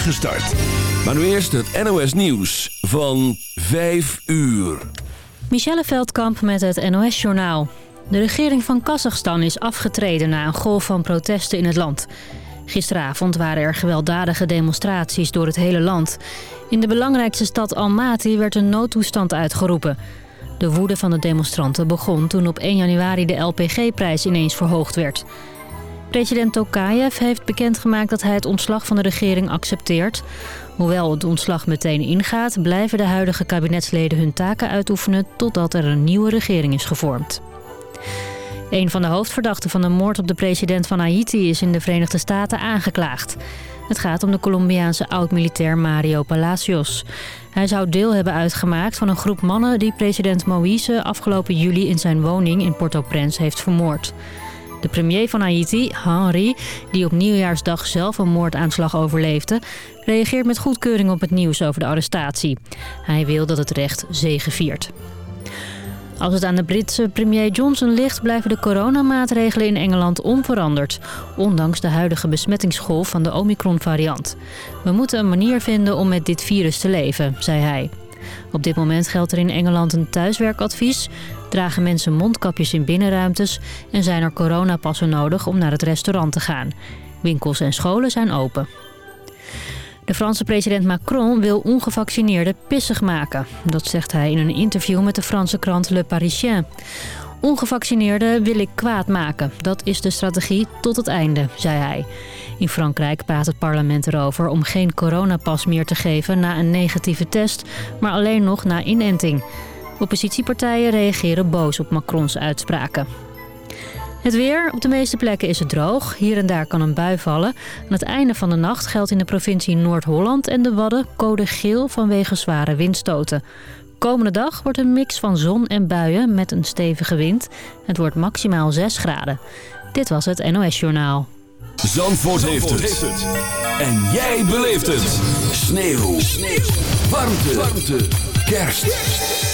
start. Maar nu eerst het NOS Nieuws van 5 uur. Michelle Veldkamp met het NOS-journaal. De regering van Kazachstan is afgetreden na een golf van protesten in het land. Gisteravond waren er gewelddadige demonstraties door het hele land. In de belangrijkste stad Almaty werd een noodtoestand uitgeroepen. De woede van de demonstranten begon toen op 1 januari de LPG-prijs ineens verhoogd werd. President Tokayev heeft bekendgemaakt dat hij het ontslag van de regering accepteert. Hoewel het ontslag meteen ingaat, blijven de huidige kabinetsleden hun taken uitoefenen totdat er een nieuwe regering is gevormd. Een van de hoofdverdachten van de moord op de president van Haiti is in de Verenigde Staten aangeklaagd. Het gaat om de Colombiaanse oud-militair Mario Palacios. Hij zou deel hebben uitgemaakt van een groep mannen die president Moïse afgelopen juli in zijn woning in Port-au-Prince heeft vermoord. De premier van Haiti, Henri, die op nieuwjaarsdag zelf een moordaanslag overleefde... reageert met goedkeuring op het nieuws over de arrestatie. Hij wil dat het recht zegeviert. Als het aan de Britse premier Johnson ligt... blijven de coronamaatregelen in Engeland onveranderd... ondanks de huidige besmettingsgolf van de Omicron-variant. We moeten een manier vinden om met dit virus te leven, zei hij. Op dit moment geldt er in Engeland een thuiswerkadvies. Dragen mensen mondkapjes in binnenruimtes... en zijn er coronapassen nodig om naar het restaurant te gaan. Winkels en scholen zijn open. De Franse president Macron wil ongevaccineerden pissig maken. Dat zegt hij in een interview met de Franse krant Le Parisien. Ongevaccineerden wil ik kwaad maken. Dat is de strategie tot het einde, zei hij. In Frankrijk praat het parlement erover om geen coronapas meer te geven na een negatieve test, maar alleen nog na inenting. Oppositiepartijen reageren boos op Macrons uitspraken. Het weer. Op de meeste plekken is het droog. Hier en daar kan een bui vallen. Aan het einde van de nacht geldt in de provincie Noord-Holland en de Wadden code geel vanwege zware windstoten. Komende dag wordt een mix van zon en buien met een stevige wind. Het wordt maximaal 6 graden. Dit was het NOS Journaal. Zandvoort, heeft, het. En jij beleeft het. Sneeuw. Warmte. Warmte. Kerst.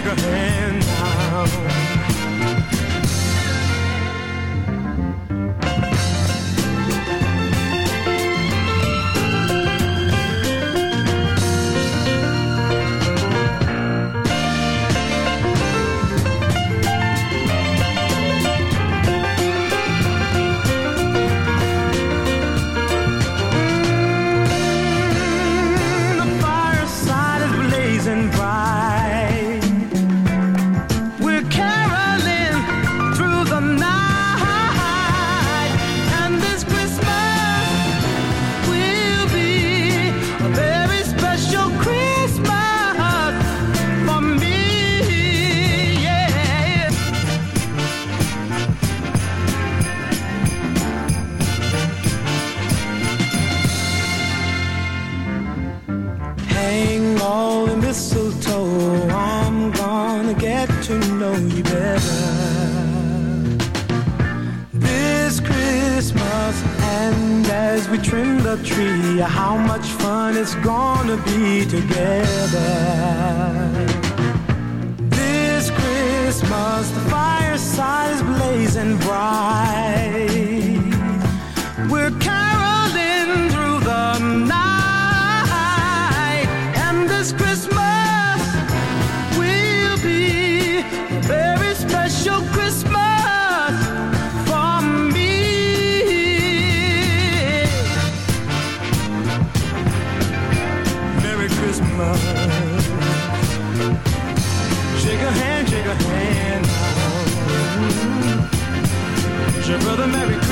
bigger hand now. Brother Merry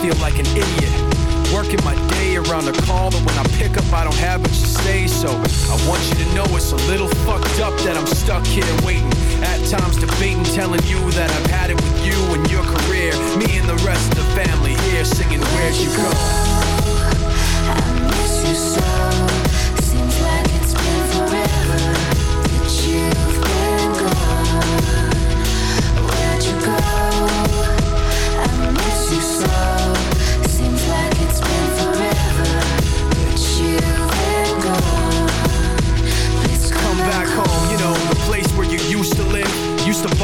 feel like an idiot. Working my day around a call that when I pick up, I don't have much to say. So I want you to know it's a little fucked up that I'm stuck here waiting. At times debating, telling you that I've had it with you and your career. Me and the rest of the family here singing, Where'd you go? I miss you so. Seems like it's been forever that you've been gone.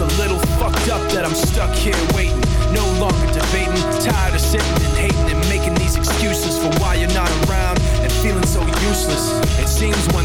A little fucked up that I'm stuck here waiting. No longer debating, tired of sitting and hating and making these excuses for why you're not around and feeling so useless. It seems one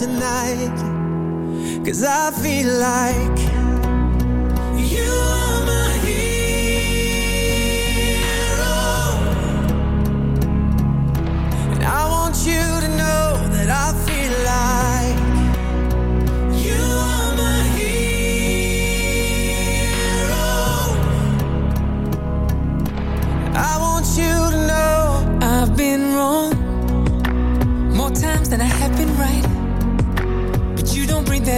tonight. Cause I feel like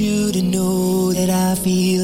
you to know that I feel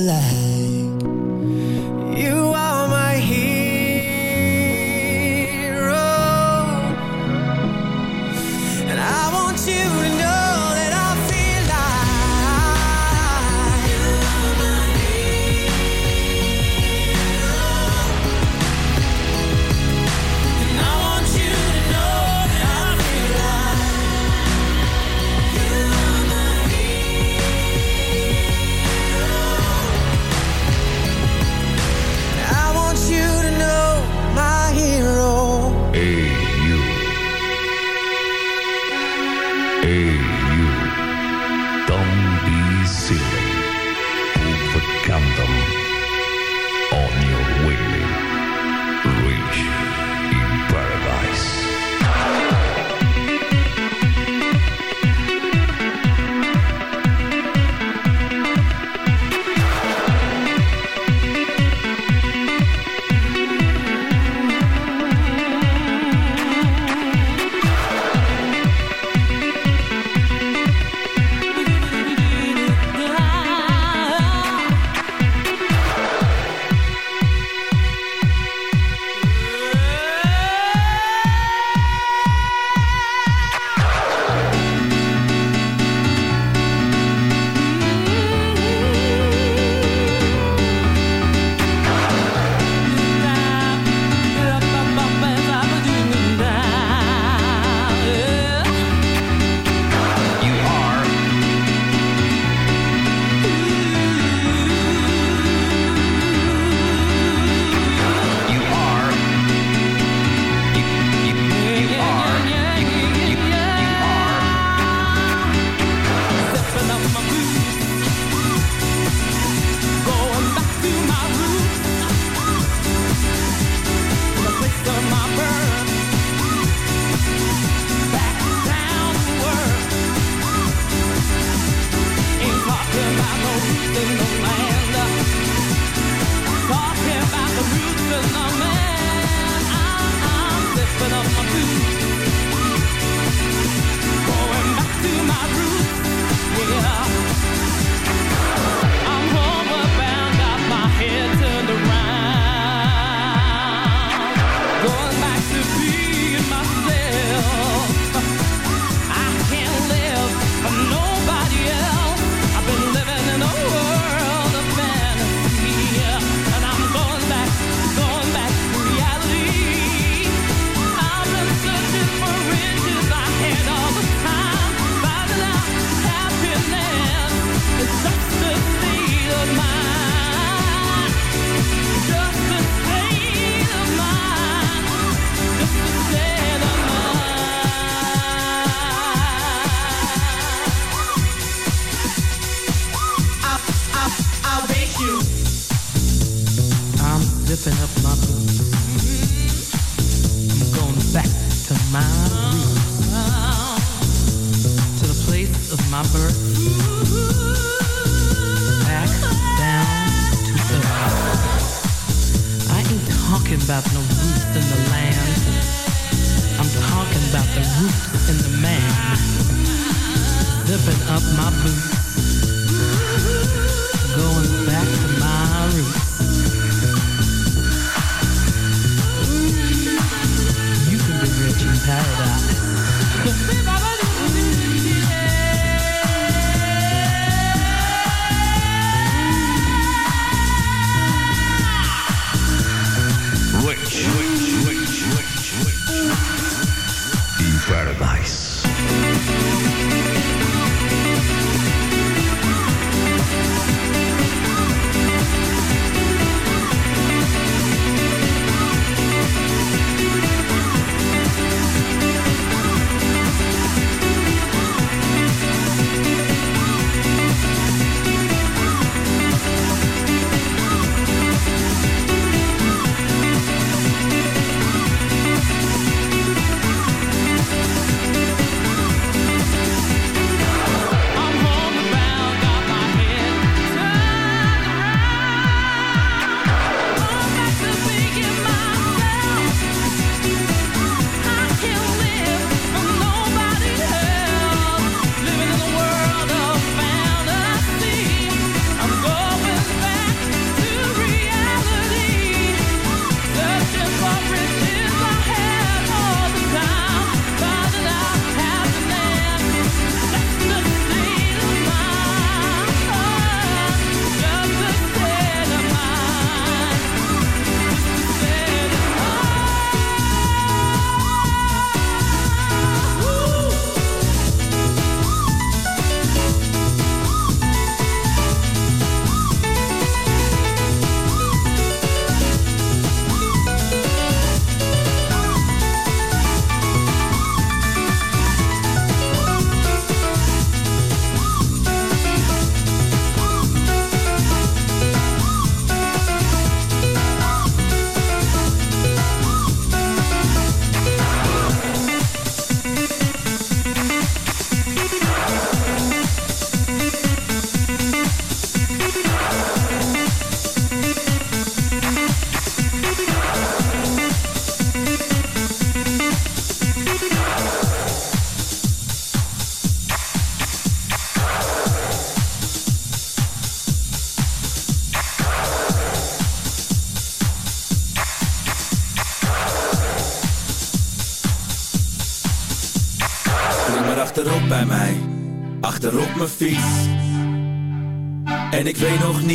Zipping up my boots.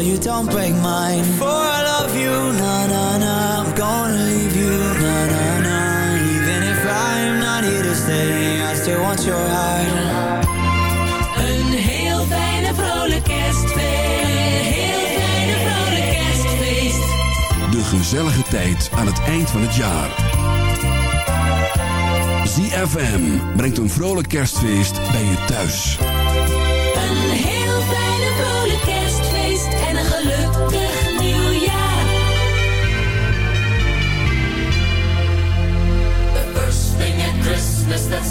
you don't break mine. For I love you, na na na. I'm gonna leave you, na na na. Even if I'm not here to stay, I still want your heart. Een heel fijne vrolijke kerstfeest. Een heel fijne vrolijke kerstfeest. De gezellige tijd aan het eind van het jaar. ZFM brengt een vrolijk kerstfeest bij je thuis.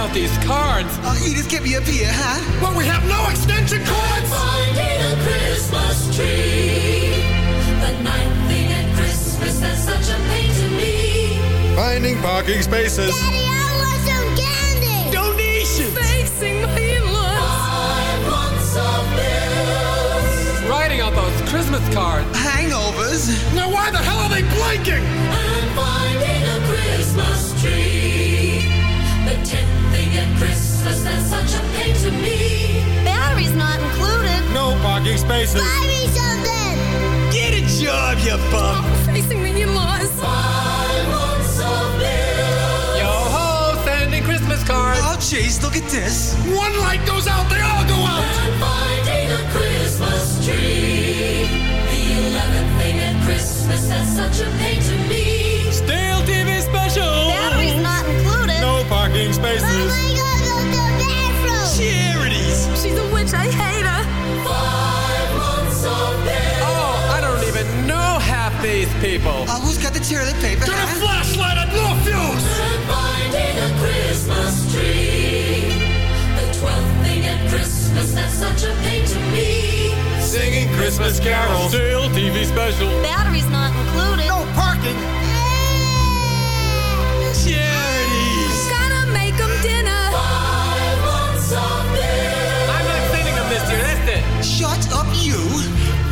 Out these cards. Oh, you just get me up here, huh? Well, we have no extension cords. Finding a Christmas tree. The ninth thing at Christmas that's such a pain to me. Finding parking spaces. Daddy, I want some candy. Donations. Facing my in-laws. Five months of bills. Writing out those Christmas cards. Hangovers. Now, why the hell are they blinking? To me. Battery's not included. No parking spaces. Buy me something. Get a job, you bum. Facing the in-laws. Five months of bills. Yo ho, sending Christmas cards. Oh, jeez, look at this. One light goes out, they all go out. And finding a Christmas tree. The eleventh thing at Christmas that's such a pain to me. Stale TV special. Battery's not included. No parking oh, spaces. I gotta go I hate her. Five months of bills. Oh, I don't even know half these people. Uh, who's got the toilet paper? Get a flashlight and no fuse. And finding a Christmas tree. The twelfth thing at Christmas that's such a pain to me. Singing Christmas carols. Stale TV special. Battery's not included. No parking. Shut up, you.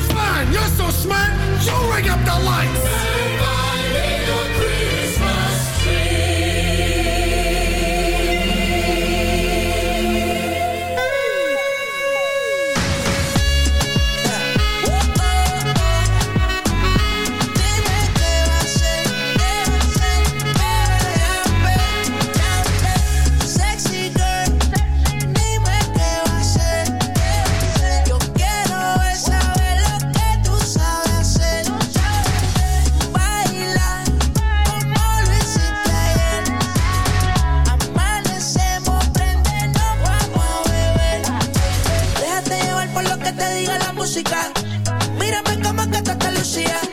Fine, you're so smart. You ring up the lights. Música. Mírame como que tú.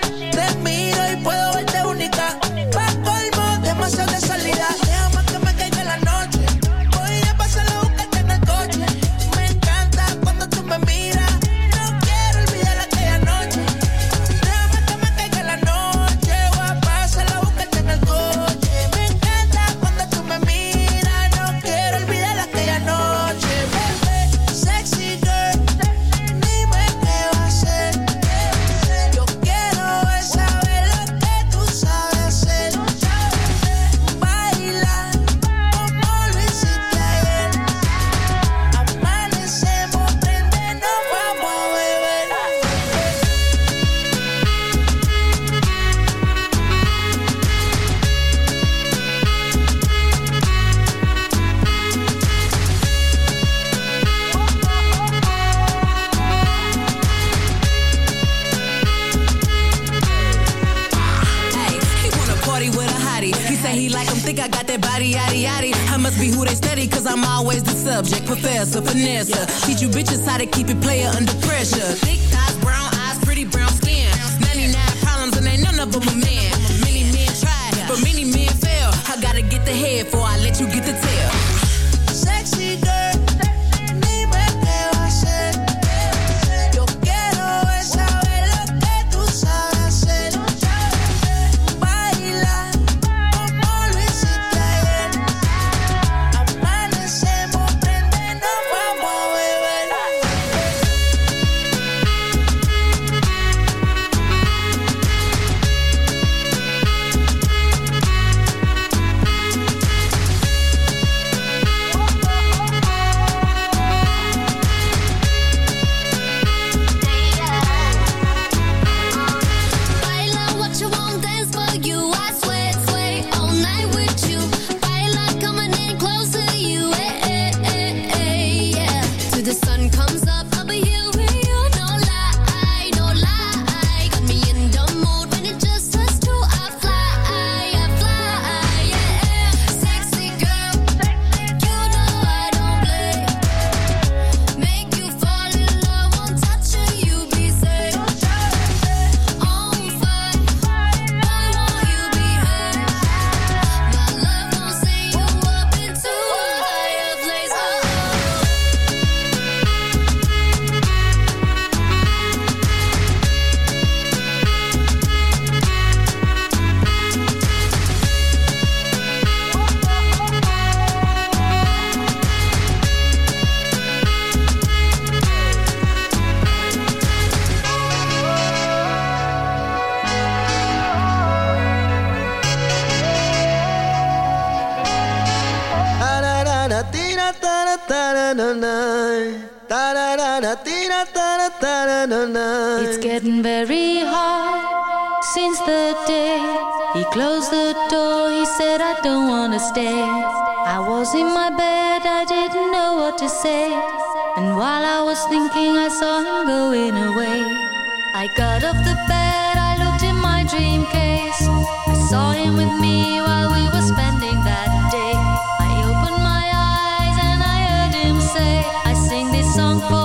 song for